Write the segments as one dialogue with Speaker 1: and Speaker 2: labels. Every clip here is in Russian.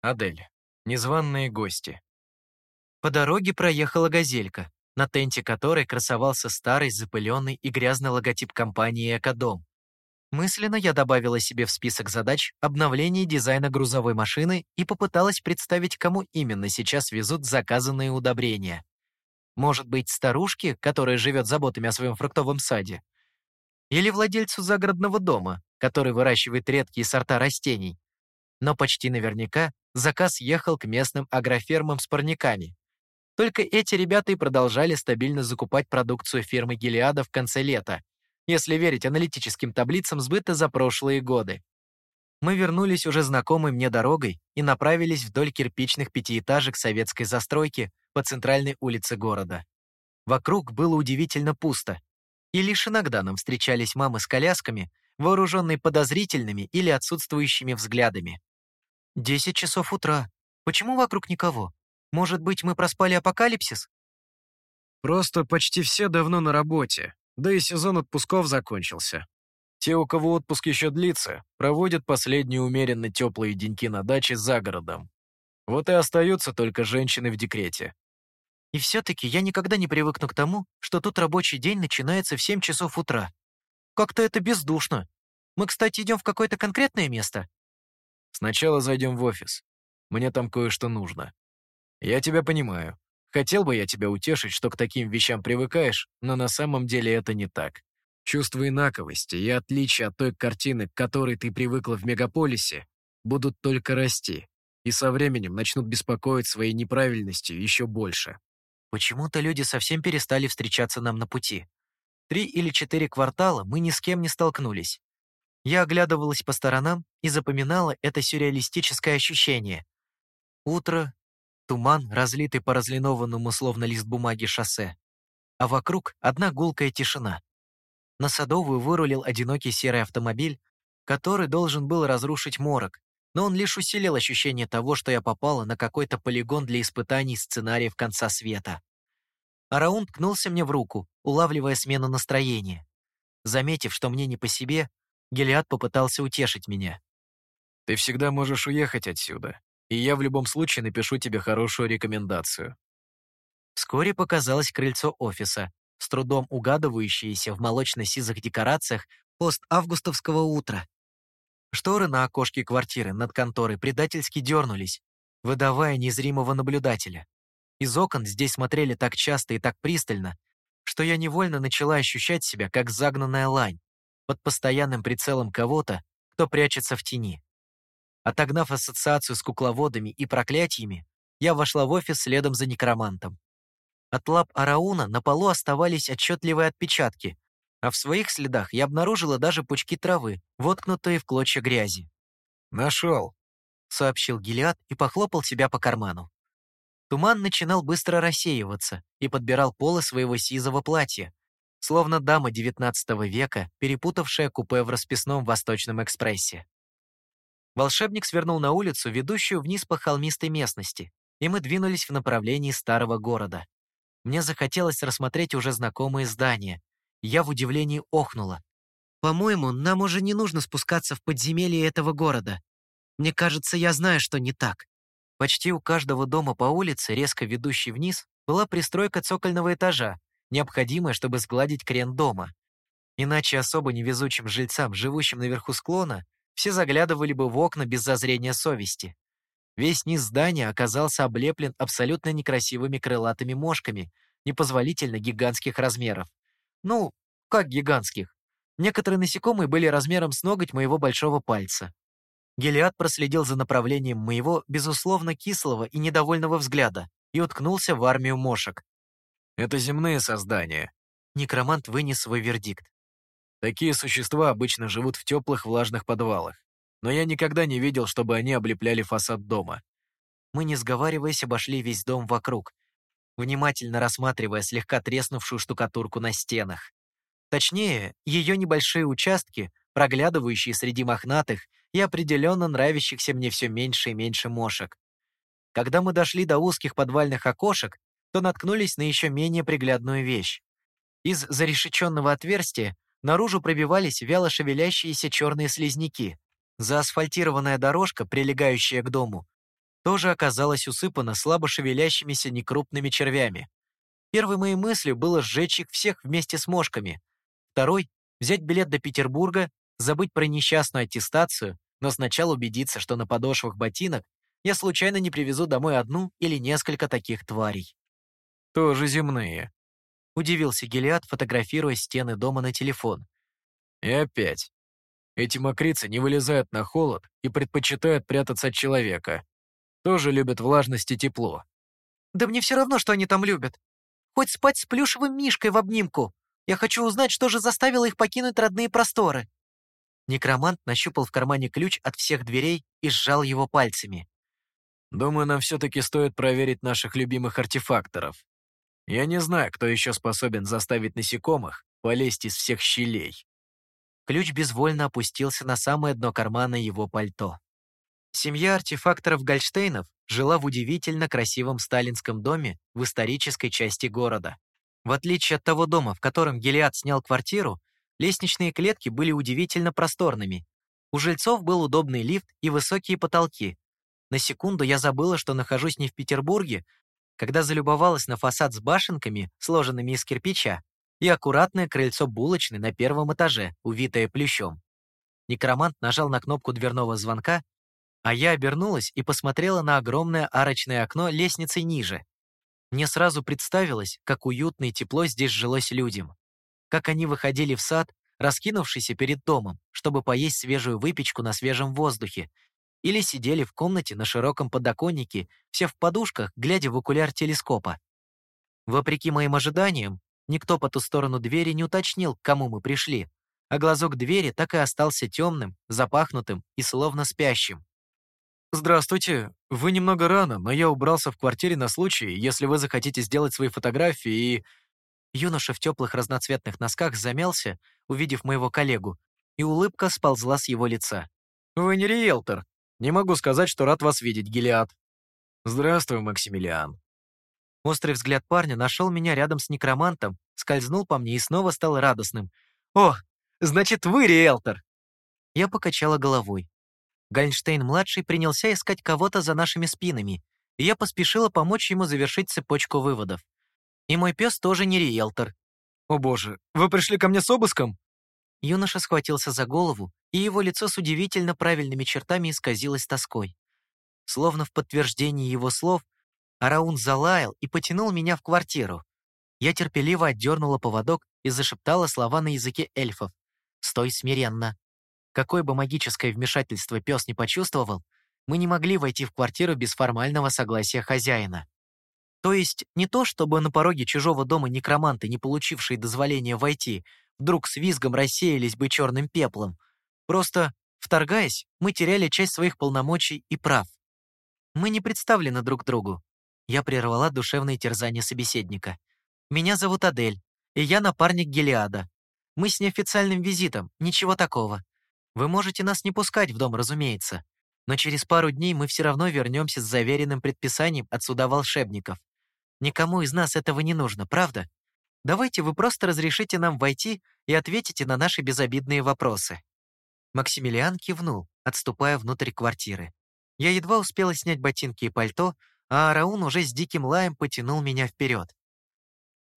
Speaker 1: Адель. Незваные гости.
Speaker 2: По дороге проехала газелька, на тенте которой красовался старый, запыленный и грязный логотип компании «Экодом». Мысленно я добавила себе в список задач обновление дизайна грузовой машины и попыталась представить, кому именно сейчас везут заказанные удобрения. Может быть, старушке, которая живет заботами о своем фруктовом саде? Или владельцу загородного дома, который выращивает редкие сорта растений? Но почти наверняка заказ ехал к местным агрофермам с парниками. Только эти ребята и продолжали стабильно закупать продукцию фирмы Гелиада в конце лета, если верить аналитическим таблицам сбыта за прошлые годы. Мы вернулись уже знакомой мне дорогой и направились вдоль кирпичных пятиэтажек советской застройки по центральной улице города. Вокруг было удивительно пусто, и лишь иногда нам встречались мамы с колясками, вооруженные подозрительными или отсутствующими взглядами. «Десять часов утра. Почему вокруг никого? Может быть, мы проспали апокалипсис?»
Speaker 1: Просто почти все давно на работе, да и сезон отпусков закончился. Те, у кого отпуск еще длится, проводят последние умеренно теплые деньки на даче за городом. Вот и остаются только женщины в декрете.
Speaker 2: И все-таки я никогда не привыкну к тому, что тут рабочий день начинается в 7 часов утра. Как-то это бездушно. Мы, кстати, идем в какое-то конкретное место?
Speaker 1: Сначала зайдем в офис. Мне там кое-что нужно. Я тебя понимаю. Хотел бы я тебя утешить, что к таким вещам привыкаешь, но на самом деле это не так. Чувство инаковости и отличия от той картины, к которой ты привыкла в мегаполисе, будут только расти, и со временем начнут беспокоить своей неправильностью еще больше.
Speaker 2: Почему-то люди совсем перестали встречаться нам на пути. Три или четыре квартала мы ни с кем не столкнулись. Я оглядывалась по сторонам и запоминала это сюрреалистическое ощущение. Утро, туман, разлитый по разлинованному словно лист бумаги шоссе. А вокруг одна гулкая тишина. На Садовую вырулил одинокий серый автомобиль, который должен был разрушить морок, но он лишь усилил ощущение того, что я попала на какой-то полигон для испытаний сценариев конца света. Араун ткнулся мне в руку, улавливая смену настроения. Заметив, что мне не по себе, Гелиад попытался утешить меня.
Speaker 1: «Ты всегда можешь уехать отсюда, и я в любом случае напишу тебе хорошую рекомендацию».
Speaker 2: Вскоре показалось крыльцо офиса, с трудом угадывающееся в молочно-сизых декорациях пост-августовского утра. Шторы на окошке квартиры над конторой предательски дернулись, выдавая незримого наблюдателя. Из окон здесь смотрели так часто и так пристально, что я невольно начала ощущать себя как загнанная лань под постоянным прицелом кого-то, кто прячется в тени. Отогнав ассоциацию с кукловодами и проклятиями, я вошла в офис следом за некромантом. От лап Арауна на полу оставались отчетливые отпечатки, а в своих следах я обнаружила даже пучки травы, воткнутые в клочья грязи.
Speaker 1: «Нашел», —
Speaker 2: сообщил Гелиад и похлопал себя по карману. Туман начинал быстро рассеиваться и подбирал полы своего сизого платья, словно дама XIX века, перепутавшая купе в расписном Восточном экспрессе. Волшебник свернул на улицу, ведущую вниз по холмистой местности, и мы двинулись в направлении старого города. Мне захотелось рассмотреть уже знакомые здания. Я в удивлении охнула. «По-моему, нам уже не нужно спускаться в подземелье этого города. Мне кажется, я знаю, что не так». Почти у каждого дома по улице, резко ведущей вниз, была пристройка цокольного этажа, необходимая, чтобы сгладить крен дома. Иначе особо невезучим жильцам, живущим наверху склона, все заглядывали бы в окна без зазрения совести. Весь низ здания оказался облеплен абсолютно некрасивыми крылатыми мошками, непозволительно гигантских размеров. Ну, как гигантских? Некоторые насекомые были размером с ноготь моего большого пальца. Гелиад проследил за направлением моего, безусловно, кислого и недовольного взгляда и уткнулся в армию мошек.
Speaker 1: «Это земные создания».
Speaker 2: Некромант вынес свой вердикт.
Speaker 1: «Такие существа обычно живут в теплых влажных подвалах но я никогда не видел, чтобы они облепляли фасад дома.
Speaker 2: Мы, не сговариваясь, обошли весь дом вокруг, внимательно рассматривая слегка треснувшую штукатурку на стенах. Точнее, ее небольшие участки, проглядывающие среди мохнатых и определенно нравящихся мне все меньше и меньше мошек. Когда мы дошли до узких подвальных окошек, то наткнулись на еще менее приглядную вещь. Из зарешеченного отверстия наружу пробивались вяло шевелящиеся черные слизняки, Заасфальтированная дорожка, прилегающая к дому, тоже оказалась усыпана слабо шевелящимися некрупными червями. Первой моей мыслью было сжечь их всех вместе с мошками. Второй — взять билет до Петербурга, забыть про несчастную аттестацию, но сначала убедиться, что на подошвах ботинок я случайно не привезу домой одну или несколько таких тварей.
Speaker 1: «Тоже земные», —
Speaker 2: удивился Гелиад, фотографируя стены дома на телефон.
Speaker 1: «И опять. Эти мокрицы не вылезают на холод и предпочитают прятаться от человека. Тоже любят влажность и тепло».
Speaker 2: «Да мне все равно, что они там любят. Хоть спать с плюшевым мишкой в обнимку. Я хочу узнать, что же заставило их покинуть родные просторы». Некромант нащупал в кармане ключ от всех дверей и сжал его пальцами.
Speaker 1: «Думаю, нам все-таки стоит проверить наших любимых артефакторов. Я не знаю, кто еще способен заставить насекомых полезть из всех щелей».
Speaker 2: Ключ безвольно опустился на самое дно кармана его пальто. Семья артефакторов Гольштейнов жила в удивительно красивом сталинском доме в исторической части города. В отличие от того дома, в котором Гелиад снял квартиру, лестничные клетки были удивительно просторными. У жильцов был удобный лифт и высокие потолки. На секунду я забыла, что нахожусь не в Петербурге, когда залюбовалась на фасад с башенками, сложенными из кирпича, и аккуратное крыльцо булочной на первом этаже, увитое плющом. Некромант нажал на кнопку дверного звонка, а я обернулась и посмотрела на огромное арочное окно лестницей ниже. Мне сразу представилось, как уютно и тепло здесь жилось людям. Как они выходили в сад, раскинувшийся перед домом, чтобы поесть свежую выпечку на свежем воздухе, или сидели в комнате на широком подоконнике, все в подушках, глядя в окуляр телескопа. Вопреки моим ожиданиям, никто по ту сторону двери не уточнил, к кому мы пришли, а глазок двери так и остался темным, запахнутым и словно спящим.
Speaker 1: «Здравствуйте. Вы немного рано, но я убрался в квартире на случай, если вы захотите сделать свои фотографии и...»
Speaker 2: Юноша в теплых разноцветных носках замялся, увидев моего коллегу, и улыбка сползла с его лица.
Speaker 1: «Вы не риэлтор. Не могу сказать, что рад вас видеть, Гелиад». «Здравствуй, Максимилиан».
Speaker 2: Острый взгляд парня нашел меня рядом с некромантом, скользнул по мне и снова стал радостным. «О, значит, вы риэлтор!» Я покачала головой. Гальнштейн-младший принялся искать кого-то за нашими спинами, и я поспешила помочь ему завершить цепочку выводов. И мой пес тоже не риэлтор.
Speaker 1: «О боже, вы пришли ко мне с обыском?»
Speaker 2: Юноша схватился за голову, и его лицо с удивительно правильными чертами исказилось тоской. Словно в подтверждении его слов, Араун залаял и потянул меня в квартиру. Я терпеливо отдернула поводок и зашептала слова на языке эльфов. «Стой смиренно. Какое бы магическое вмешательство пес не почувствовал, мы не могли войти в квартиру без формального согласия хозяина. То есть не то, чтобы на пороге чужого дома некроманты, не получившие дозволения войти, вдруг с визгом рассеялись бы черным пеплом. Просто, вторгаясь, мы теряли часть своих полномочий и прав. Мы не представлены друг другу. Я прервала душевные терзания собеседника. Меня зовут Адель, и я напарник Гелиада. Мы с неофициальным визитом, ничего такого. Вы можете нас не пускать в дом, разумеется, но через пару дней мы все равно вернемся с заверенным предписанием от суда волшебников. Никому из нас этого не нужно, правда? Давайте вы просто разрешите нам войти и ответите на наши безобидные вопросы». Максимилиан кивнул, отступая внутрь квартиры. Я едва успела снять ботинки и пальто, а Араун уже с диким лаем потянул меня вперед.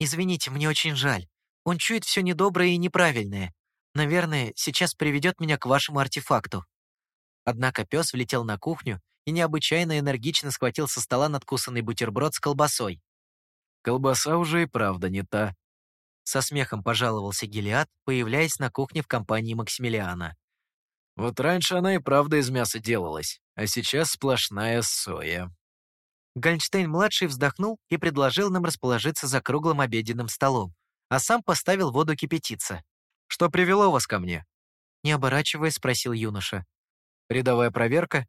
Speaker 2: «Извините, мне очень жаль. Он чует все недоброе и неправильное. Наверное, сейчас приведет меня к вашему артефакту». Однако пес влетел на кухню и необычайно энергично схватил со стола надкусанный бутерброд с колбасой.
Speaker 1: «Колбаса уже и правда не та», —
Speaker 2: со смехом пожаловался Гелиад, появляясь на кухне в компании Максимилиана.
Speaker 1: «Вот раньше она и правда из мяса делалась, а сейчас сплошная соя».
Speaker 2: Гольнштейн-младший вздохнул и предложил нам расположиться за круглым обеденным столом, а сам поставил воду кипятиться.
Speaker 1: Что привело вас ко мне?»
Speaker 2: Не оборачиваясь, спросил юноша.
Speaker 1: «Рядовая проверка?»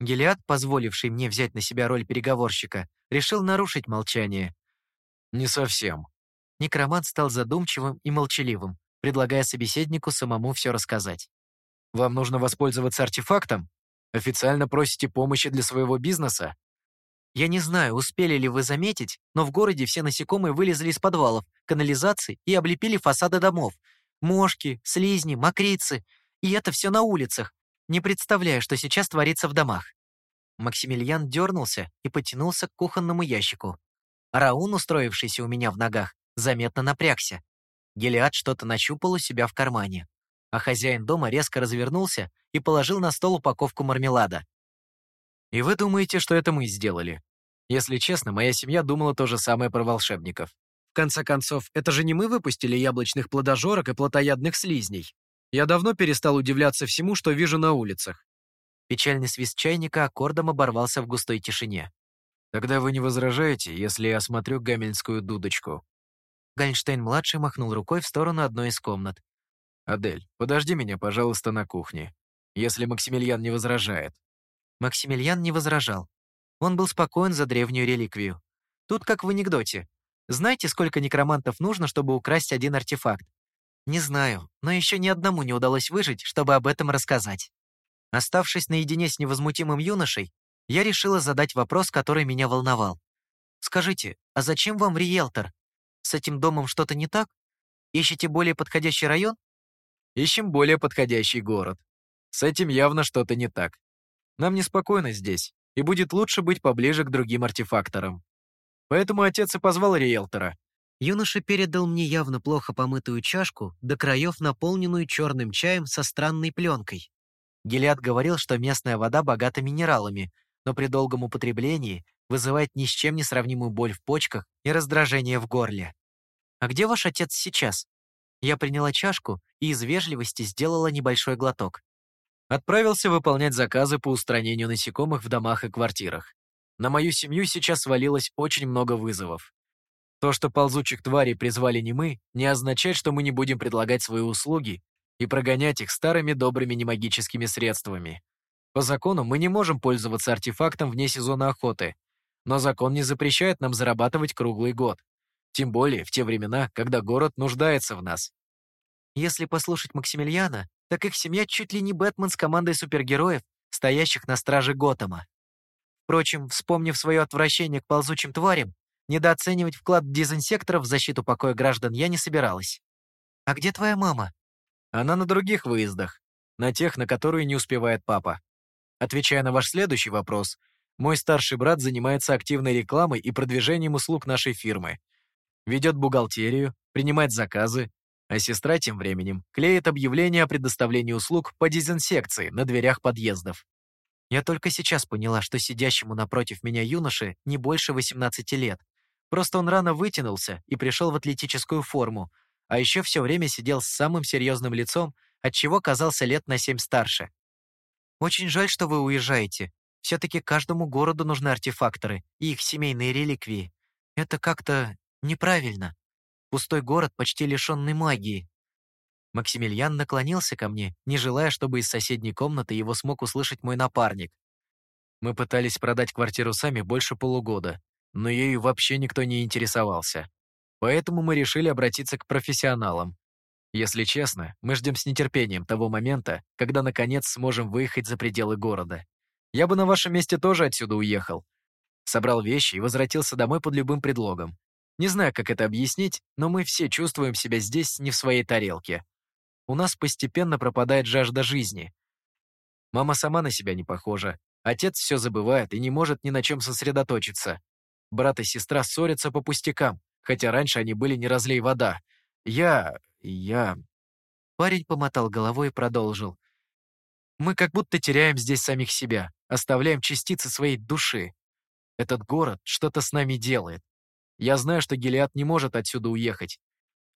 Speaker 2: Гелиад, позволивший мне взять на себя роль переговорщика, решил нарушить молчание.
Speaker 1: «Не совсем».
Speaker 2: Некромант стал задумчивым и молчаливым, предлагая собеседнику самому все рассказать.
Speaker 1: «Вам нужно воспользоваться артефактом? Официально просите помощи для своего бизнеса?»
Speaker 2: Я не знаю, успели ли вы заметить, но в городе все насекомые вылезли из подвалов, канализаций и облепили фасады домов, Мошки, слизни, мокрицы. И это все на улицах. Не представляю, что сейчас творится в домах. Максимилиан дернулся и потянулся к кухонному ящику. Раун, устроившийся у меня в ногах, заметно напрягся. Гелиад что-то нащупал у себя в кармане. А хозяин дома резко развернулся и положил на стол упаковку мармелада.
Speaker 1: «И вы думаете, что это мы сделали?» Если честно, моя семья думала то же самое про волшебников. В конце концов, это же не мы выпустили яблочных плодожорок и плотоядных слизней. Я давно перестал удивляться всему, что вижу на улицах.
Speaker 2: Печальный свист чайника аккордом оборвался в густой тишине.
Speaker 1: «Тогда вы не возражаете, если я осмотрю гамельнскую дудочку?»
Speaker 2: Гальнштейн-младший махнул рукой в сторону одной из комнат.
Speaker 1: «Адель, подожди меня, пожалуйста, на кухне, если Максимилиан не возражает».
Speaker 2: Максимилиан не возражал. Он был спокоен за древнюю реликвию. Тут как в анекдоте. Знаете, сколько некромантов нужно, чтобы украсть один артефакт? Не знаю, но еще ни одному не удалось выжить, чтобы об этом рассказать. Оставшись наедине с невозмутимым юношей, я решила задать вопрос, который меня волновал. «Скажите, а зачем вам риэлтор? С этим домом что-то не так? Ищете более подходящий район?»
Speaker 1: «Ищем более подходящий город. С этим явно что-то не так. Нам неспокойно здесь, и будет лучше быть поближе к другим артефакторам. Поэтому отец и позвал риэлтора.
Speaker 2: Юноша передал мне явно плохо помытую чашку, до краев наполненную черным чаем со странной пленкой. Гелиад говорил, что местная вода богата минералами, но при долгом употреблении вызывает ни с чем не сравнимую боль в почках и раздражение в горле. «А где ваш отец сейчас?» Я приняла чашку и из вежливости сделала небольшой глоток.
Speaker 1: Отправился выполнять заказы по устранению насекомых в домах и квартирах. На мою семью сейчас свалилось очень много вызовов. То, что ползучих тварей призвали не мы, не означает, что мы не будем предлагать свои услуги и прогонять их старыми добрыми немагическими средствами. По закону мы не можем пользоваться артефактом вне сезона охоты, но закон не запрещает нам зарабатывать круглый год. Тем более в те времена, когда город нуждается в нас.
Speaker 2: Если послушать Максимилиана, так их семья чуть ли не Бэтмен с командой супергероев, стоящих на страже Готэма. Впрочем, вспомнив свое отвращение к ползучим тварям, недооценивать вклад дезинсекторов в защиту покоя граждан я не собиралась. «А где твоя мама?»
Speaker 1: «Она на других выездах, на тех, на которые не успевает папа. Отвечая на ваш следующий вопрос, мой старший брат занимается активной рекламой и продвижением услуг нашей фирмы. Ведет бухгалтерию, принимает заказы, а сестра тем временем клеит объявление о предоставлении услуг по дезинсекции на дверях подъездов.
Speaker 2: Я только сейчас поняла, что сидящему напротив меня юноше не больше 18 лет. Просто он рано вытянулся и пришел в атлетическую форму, а еще все время сидел с самым серьезным лицом, отчего казался лет на семь старше. «Очень жаль, что вы уезжаете. Все-таки каждому городу нужны артефакторы и их семейные реликвии. Это как-то неправильно». Пустой город, почти лишенный магии. Максимилиан наклонился ко мне, не желая, чтобы из соседней комнаты его смог услышать мой напарник.
Speaker 1: Мы пытались продать квартиру сами больше полугода, но ею вообще никто не интересовался. Поэтому мы решили обратиться к профессионалам. Если честно, мы ждем с нетерпением того момента, когда наконец сможем выехать за пределы города. Я бы на вашем месте тоже отсюда уехал. Собрал вещи и возвратился домой под любым предлогом. Не знаю, как это объяснить, но мы все чувствуем себя здесь не в своей тарелке. У нас постепенно пропадает жажда жизни. Мама сама на себя не похожа. Отец все забывает и не может ни на чем сосредоточиться. Брат и сестра ссорятся по пустякам, хотя раньше они были не разлей вода. Я... я...
Speaker 2: Парень помотал головой и продолжил.
Speaker 1: Мы как будто теряем здесь самих себя, оставляем частицы своей души. Этот город что-то с нами делает. Я знаю, что Гелиад не может отсюда уехать.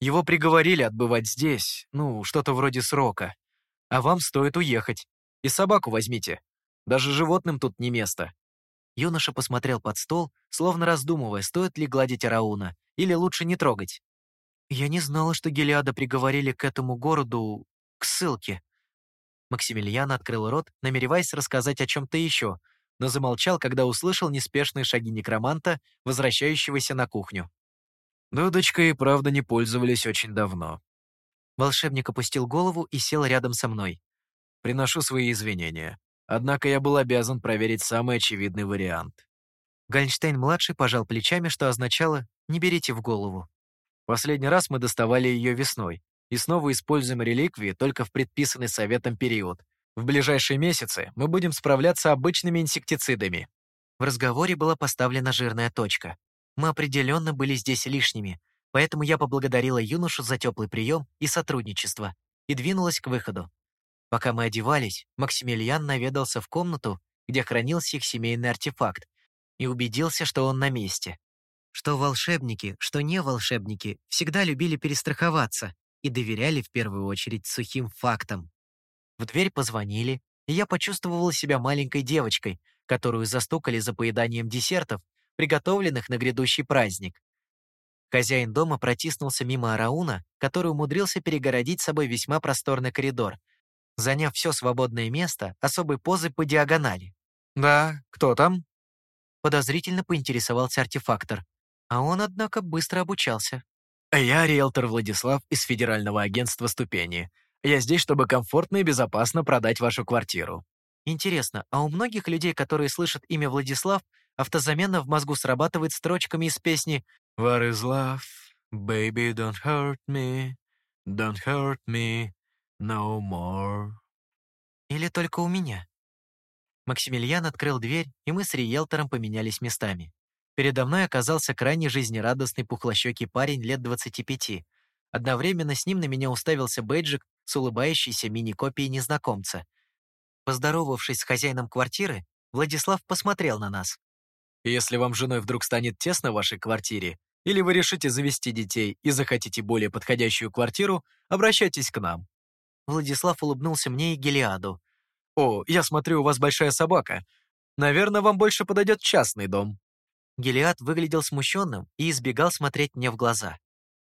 Speaker 1: Его приговорили отбывать здесь, ну, что-то вроде срока. А вам стоит уехать. И собаку возьмите. Даже животным тут не место».
Speaker 2: Юноша посмотрел под стол, словно раздумывая, стоит ли гладить Арауна, или лучше не трогать. «Я не знала, что Гелиада приговорили к этому городу... к ссылке». Максимилиан открыл рот, намереваясь рассказать о чем-то еще, но замолчал, когда услышал неспешные шаги некроманта, возвращающегося на кухню.
Speaker 1: Дудочкой и правда не пользовались очень давно.
Speaker 2: Волшебник опустил голову и сел рядом со мной.
Speaker 1: Приношу свои извинения. Однако я был обязан проверить самый очевидный вариант.
Speaker 2: Гальнштейн-младший пожал плечами, что означало «не берите в голову».
Speaker 1: Последний раз мы доставали ее весной и снова используем реликвии только в предписанный советом период, В ближайшие месяцы мы будем справляться обычными инсектицидами».
Speaker 2: В разговоре была поставлена жирная точка. Мы определенно были здесь лишними, поэтому я поблагодарила юношу за теплый прием и сотрудничество и двинулась к выходу. Пока мы одевались, Максимилиан наведался в комнату, где хранился их семейный артефакт, и убедился, что он на месте. Что волшебники, что не волшебники всегда любили перестраховаться и доверяли в первую очередь сухим фактам. В дверь позвонили, и я почувствовала себя маленькой девочкой, которую застукали за поеданием десертов, приготовленных на грядущий праздник. Хозяин дома протиснулся мимо Арауна, который умудрился перегородить собой весьма просторный коридор, заняв все свободное место особой позы по диагонали.
Speaker 1: «Да, кто там?»
Speaker 2: Подозрительно поинтересовался артефактор. А он, однако, быстро обучался.
Speaker 1: «Я риэлтор Владислав из Федерального агентства «Ступени». Я здесь, чтобы комфортно и безопасно продать вашу квартиру».
Speaker 2: Интересно, а у многих людей, которые слышат имя Владислав, автозамена в мозгу срабатывает строчками из песни
Speaker 1: «What is love? Baby, don't hurt me, don't hurt me no more».
Speaker 2: Или только у меня? Максимилиан открыл дверь, и мы с риэлтором поменялись местами. Передо мной оказался крайне жизнерадостный пухлощекий парень лет 25. Одновременно с ним на меня уставился бейджик с улыбающейся мини-копией незнакомца. Поздоровавшись с хозяином квартиры, Владислав посмотрел на нас.
Speaker 1: «Если вам женой вдруг станет тесно в вашей квартире, или вы решите завести детей и захотите более подходящую квартиру, обращайтесь к нам».
Speaker 2: Владислав улыбнулся мне и Гелиаду.
Speaker 1: «О, я смотрю, у вас большая собака. Наверное, вам больше подойдет частный дом».
Speaker 2: Гелиад выглядел смущенным и избегал смотреть мне в глаза.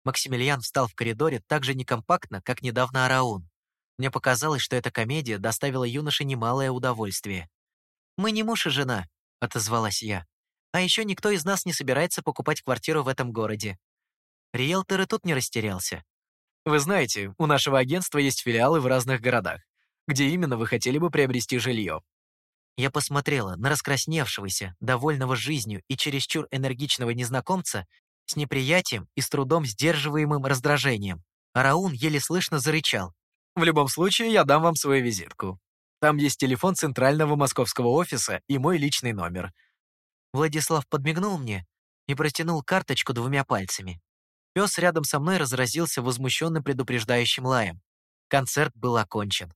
Speaker 2: Максимилиан встал в коридоре так же некомпактно, как недавно Араун. Мне показалось, что эта комедия доставила юноше немалое удовольствие. «Мы не муж и жена», — отозвалась я. «А еще никто из нас не собирается покупать квартиру в этом городе». Риэлтор и тут не растерялся.
Speaker 1: «Вы знаете, у нашего агентства есть филиалы в разных городах. Где именно вы хотели бы приобрести жилье?»
Speaker 2: Я посмотрела на раскрасневшегося, довольного жизнью и чересчур энергичного незнакомца с неприятием и с трудом сдерживаемым раздражением. А Раун еле слышно зарычал.
Speaker 1: «В любом случае, я дам вам свою визитку. Там есть телефон центрального московского офиса и мой личный номер».
Speaker 2: Владислав подмигнул мне и протянул карточку двумя пальцами. Пес рядом со мной разразился возмущенным предупреждающим лаем. Концерт был окончен.